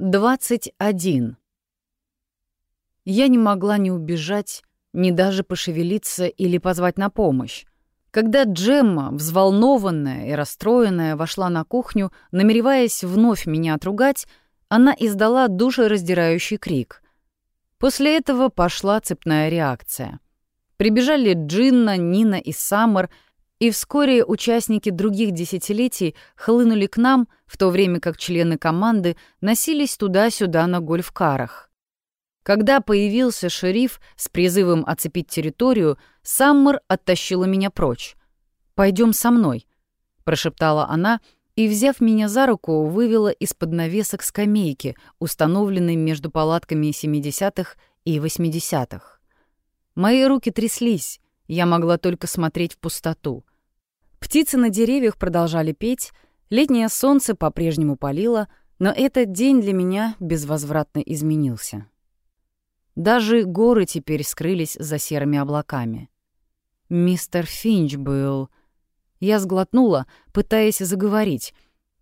21. Я не могла ни убежать, ни даже пошевелиться или позвать на помощь. Когда Джемма, взволнованная и расстроенная, вошла на кухню, намереваясь вновь меня отругать, она издала душераздирающий крик. После этого пошла цепная реакция. Прибежали Джинна, Нина и Саммер — и вскоре участники других десятилетий хлынули к нам, в то время как члены команды носились туда-сюда на гольф-карах. Когда появился шериф с призывом оцепить территорию, Саммер оттащила меня прочь. Пойдем со мной», — прошептала она, и, взяв меня за руку, вывела из-под навесок скамейки, установленной между палатками 70-х и 80-х. Мои руки тряслись, я могла только смотреть в пустоту. Птицы на деревьях продолжали петь, летнее солнце по-прежнему палило, но этот день для меня безвозвратно изменился. Даже горы теперь скрылись за серыми облаками. Мистер Финч был... Я сглотнула, пытаясь заговорить.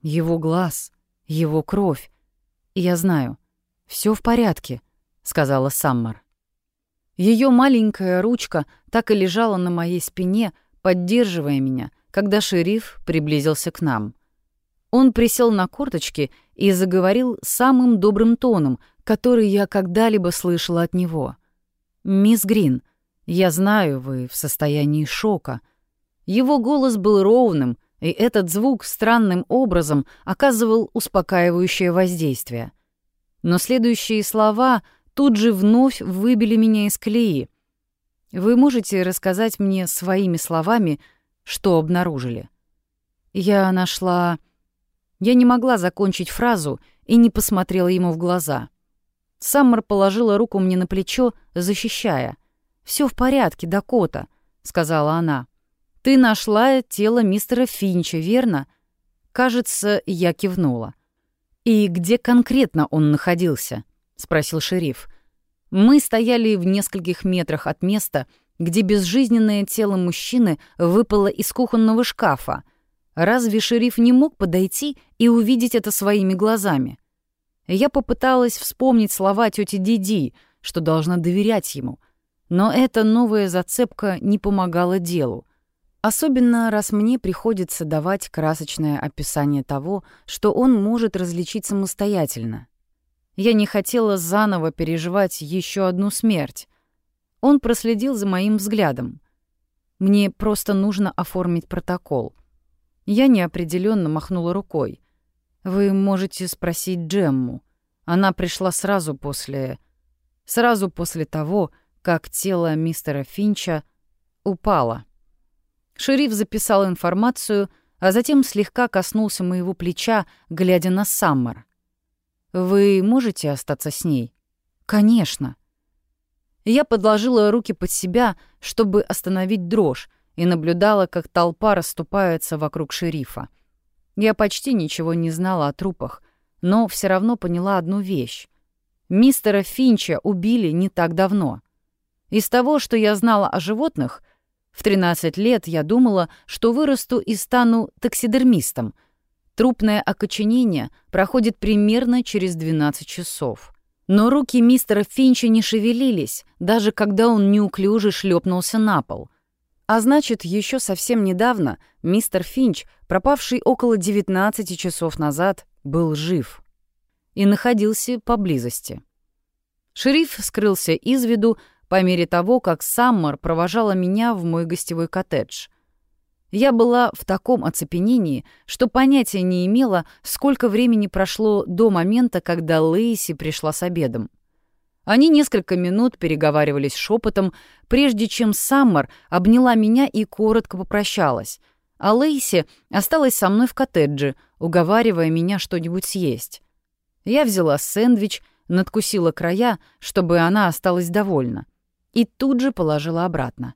Его глаз, его кровь. я знаю, все в порядке, сказала Саммер. Ее маленькая ручка так и лежала на моей спине, поддерживая меня, когда шериф приблизился к нам. Он присел на корточки и заговорил самым добрым тоном, который я когда-либо слышала от него. «Мисс Грин, я знаю, вы в состоянии шока». Его голос был ровным, и этот звук странным образом оказывал успокаивающее воздействие. Но следующие слова тут же вновь выбили меня из колеи. «Вы можете рассказать мне своими словами, что обнаружили. Я нашла... Я не могла закончить фразу и не посмотрела ему в глаза. Саммер положила руку мне на плечо, защищая. Все в порядке, Дакота», — сказала она. «Ты нашла тело мистера Финча, верно?» Кажется, я кивнула. «И где конкретно он находился?» — спросил шериф. Мы стояли в нескольких метрах от места, где безжизненное тело мужчины выпало из кухонного шкафа. Разве шериф не мог подойти и увидеть это своими глазами? Я попыталась вспомнить слова тети Диди, что должна доверять ему. Но эта новая зацепка не помогала делу. Особенно раз мне приходится давать красочное описание того, что он может различить самостоятельно. Я не хотела заново переживать еще одну смерть, он проследил за моим взглядом. Мне просто нужно оформить протокол. Я неопределенно махнула рукой. Вы можете спросить Джемму. Она пришла сразу после... Сразу после того, как тело мистера Финча упало. Шериф записал информацию, а затем слегка коснулся моего плеча, глядя на Саммер. «Вы можете остаться с ней?» «Конечно». Я подложила руки под себя, чтобы остановить дрожь, и наблюдала, как толпа расступается вокруг шерифа. Я почти ничего не знала о трупах, но все равно поняла одну вещь. Мистера Финча убили не так давно. Из того, что я знала о животных, в 13 лет я думала, что вырасту и стану таксидермистом. Трупное окоченение проходит примерно через 12 часов. Но руки мистера Финча не шевелились, даже когда он неуклюже шлепнулся на пол. А значит, еще совсем недавно мистер Финч, пропавший около 19 часов назад, был жив и находился поблизости. Шериф скрылся из виду по мере того, как Саммер провожала меня в мой гостевой коттедж — я была в таком оцепенении, что понятия не имела, сколько времени прошло до момента, когда Лейси пришла с обедом. Они несколько минут переговаривались шепотом, прежде чем Саммер обняла меня и коротко попрощалась, а Лейси осталась со мной в коттедже, уговаривая меня что-нибудь съесть. Я взяла сэндвич, надкусила края, чтобы она осталась довольна, и тут же положила обратно.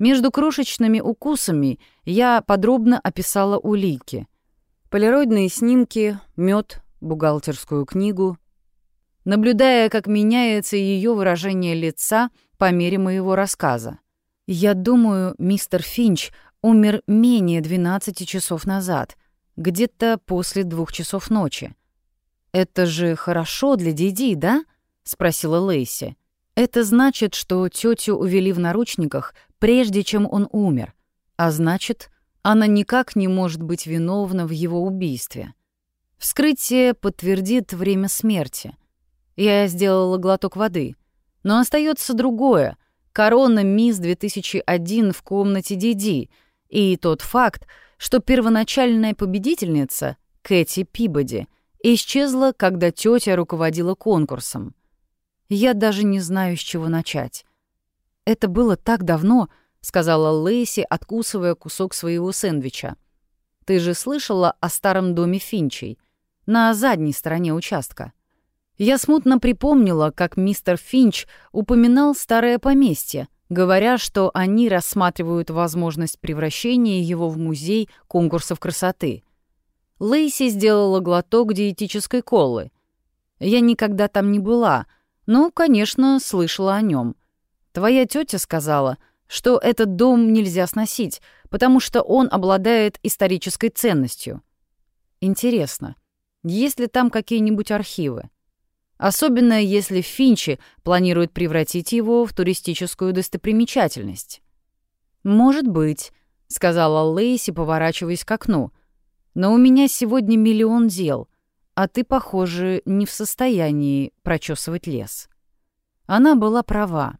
Между крошечными укусами я подробно описала улики. Полироидные снимки, мед, бухгалтерскую книгу. Наблюдая, как меняется ее выражение лица по мере моего рассказа. Я думаю, мистер Финч умер менее 12 часов назад, где-то после двух часов ночи. «Это же хорошо для Диди, да?» — спросила Лейси. «Это значит, что тетю увели в наручниках, прежде чем он умер, а значит, она никак не может быть виновна в его убийстве. Вскрытие подтвердит время смерти. Я сделала глоток воды. Но остается другое — корона Мисс 2001 в комнате Диди и тот факт, что первоначальная победительница, Кэти Пибоди, исчезла, когда тетя руководила конкурсом. Я даже не знаю, с чего начать. Это было так давно, сказала Лейси, откусывая кусок своего сэндвича. Ты же слышала о старом доме Финчей на задней стороне участка? Я смутно припомнила, как мистер Финч упоминал старое поместье, говоря, что они рассматривают возможность превращения его в музей конкурсов красоты. Лейси сделала глоток диетической колы. Я никогда там не была, но, конечно, слышала о нем. Твоя тетя сказала, что этот дом нельзя сносить, потому что он обладает исторической ценностью. Интересно, есть ли там какие-нибудь архивы? Особенно если Финчи планируют превратить его в туристическую достопримечательность. «Может быть», — сказала Лейси, поворачиваясь к окну. «Но у меня сегодня миллион дел, а ты, похоже, не в состоянии прочесывать лес». Она была права.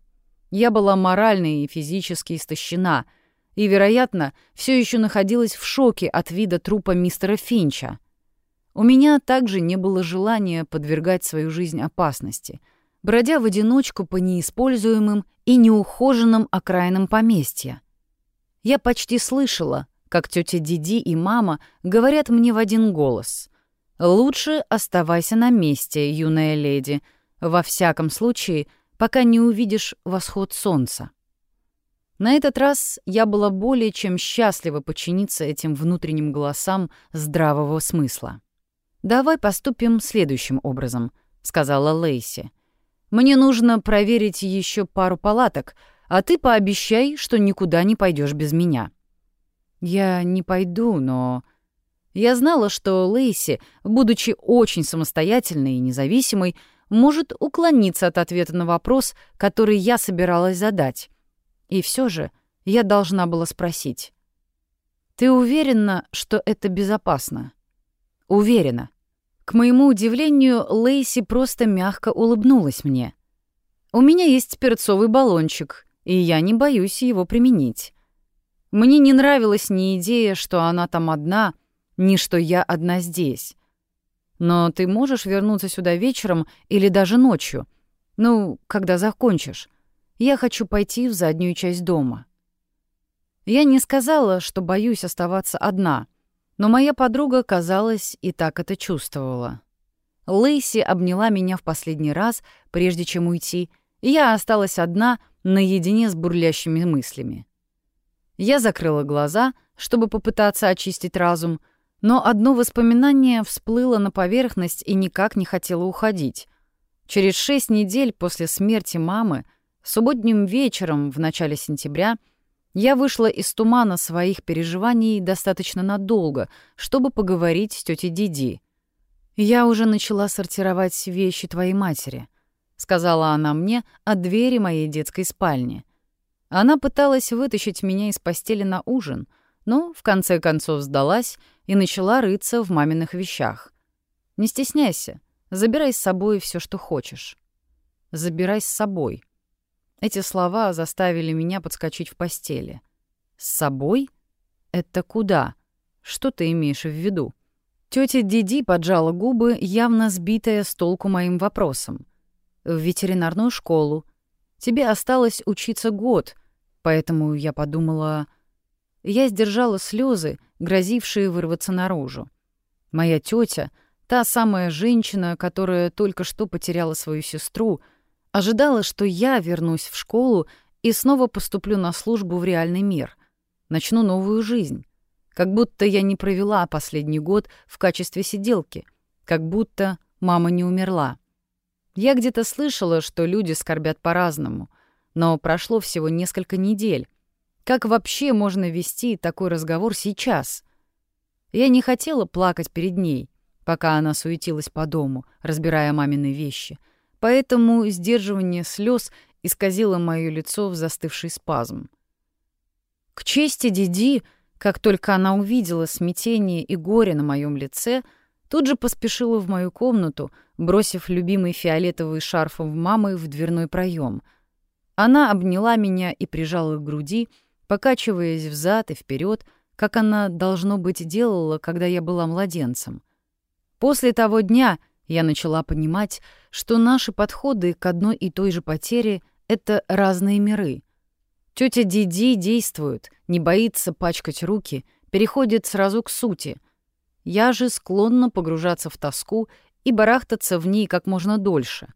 Я была морально и физически истощена, и, вероятно, все еще находилась в шоке от вида трупа мистера Финча — у меня также не было желания подвергать свою жизнь опасности, бродя в одиночку по неиспользуемым и неухоженным окраинам поместья. Я почти слышала, как тетя Диди и мама говорят мне в один голос. «Лучше оставайся на месте, юная леди, во всяком случае, пока не увидишь восход солнца». На этот раз я была более чем счастлива подчиниться этим внутренним голосам здравого смысла. «Давай поступим следующим образом», — сказала Лейси. «Мне нужно проверить еще пару палаток, а ты пообещай, что никуда не пойдешь без меня». «Я не пойду, но...» Я знала, что Лейси, будучи очень самостоятельной и независимой, может уклониться от ответа на вопрос, который я собиралась задать. И все же я должна была спросить. «Ты уверена, что это безопасно?» Уверена. К моему удивлению, Лейси просто мягко улыбнулась мне. У меня есть перцовый баллончик, и я не боюсь его применить. Мне не нравилась ни идея, что она там одна, ни что я одна здесь. Но ты можешь вернуться сюда вечером или даже ночью. Ну, когда закончишь. Я хочу пойти в заднюю часть дома. Я не сказала, что боюсь оставаться одна — но моя подруга, казалось, и так это чувствовала. Лейси обняла меня в последний раз, прежде чем уйти, и я осталась одна, наедине с бурлящими мыслями. Я закрыла глаза, чтобы попытаться очистить разум, но одно воспоминание всплыло на поверхность и никак не хотело уходить. Через шесть недель после смерти мамы, субботним вечером в начале сентября — я вышла из тумана своих переживаний достаточно надолго, чтобы поговорить с тетей Диди. «Я уже начала сортировать вещи твоей матери», — сказала она мне от двери моей детской спальни. Она пыталась вытащить меня из постели на ужин, но в конце концов сдалась и начала рыться в маминых вещах. «Не стесняйся, забирай с собой все, что хочешь». «Забирай с собой», эти слова заставили меня подскочить в постели. «С собой? Это куда? Что ты имеешь в виду?» Тётя Диди поджала губы, явно сбитая с толку моим вопросом. «В ветеринарную школу. Тебе осталось учиться год, поэтому я подумала...» Я сдержала слезы, грозившие вырваться наружу. Моя тетя, та самая женщина, которая только что потеряла свою сестру, — Ожидала, что я вернусь в школу и снова поступлю на службу в реальный мир. Начну новую жизнь. Как будто я не провела последний год в качестве сиделки. Как будто мама не умерла. Я где-то слышала, что люди скорбят по-разному. Но прошло всего несколько недель. Как вообще можно вести такой разговор сейчас? Я не хотела плакать перед ней, пока она суетилась по дому, разбирая мамины вещи. Поэтому сдерживание слез исказило мое лицо в застывший спазм. К чести Диди, как только она увидела смятение и горе на моем лице, тут же поспешила в мою комнату, бросив любимый фиолетовый шарф в мамы в дверной проем. Она обняла меня и прижала к груди, покачиваясь взад и вперед, как она, должно быть, делала, когда я была младенцем. После того дня я начала понимать, что наши подходы к одной и той же потере — это разные миры. Тетя Диди действует, не боится пачкать руки, переходит сразу к сути. Я же склонна погружаться в тоску и барахтаться в ней как можно дольше.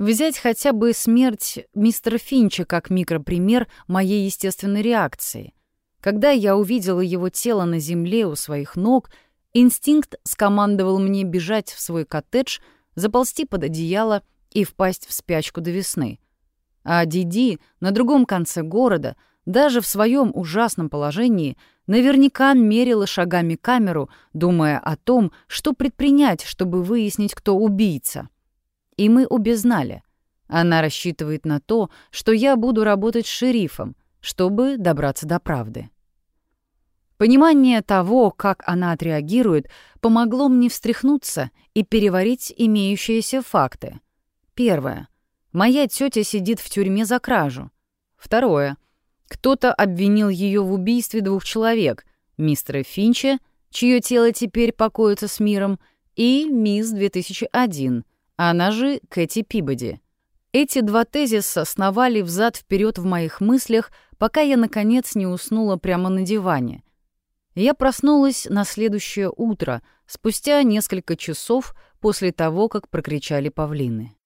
Взять хотя бы смерть мистера Финча как микропример моей естественной реакции. Когда я увидела его тело на земле у своих ног, инстинкт скомандовал мне бежать в свой коттедж, заползти под одеяло и впасть в спячку до весны. А Диди на другом конце города, даже в своем ужасном положении, наверняка мерила шагами камеру, думая о том, что предпринять, чтобы выяснить, кто убийца. И мы обе знали. Она рассчитывает на то, что я буду работать шерифом, чтобы добраться до правды. Понимание того, как она отреагирует, помогло мне встряхнуться и переварить имеющиеся факты. Первое. Моя тетя сидит в тюрьме за кражу. Второе. Кто-то обвинил ее в убийстве двух человек, мистера Финча, чье тело теперь покоится с миром, и мисс 2001, она же Кэти Пибоди. Эти два тезиса сновали взад вперед в моих мыслях, пока я, наконец, не уснула прямо на диване. Я проснулась на следующее утро, спустя несколько часов после того, как прокричали павлины.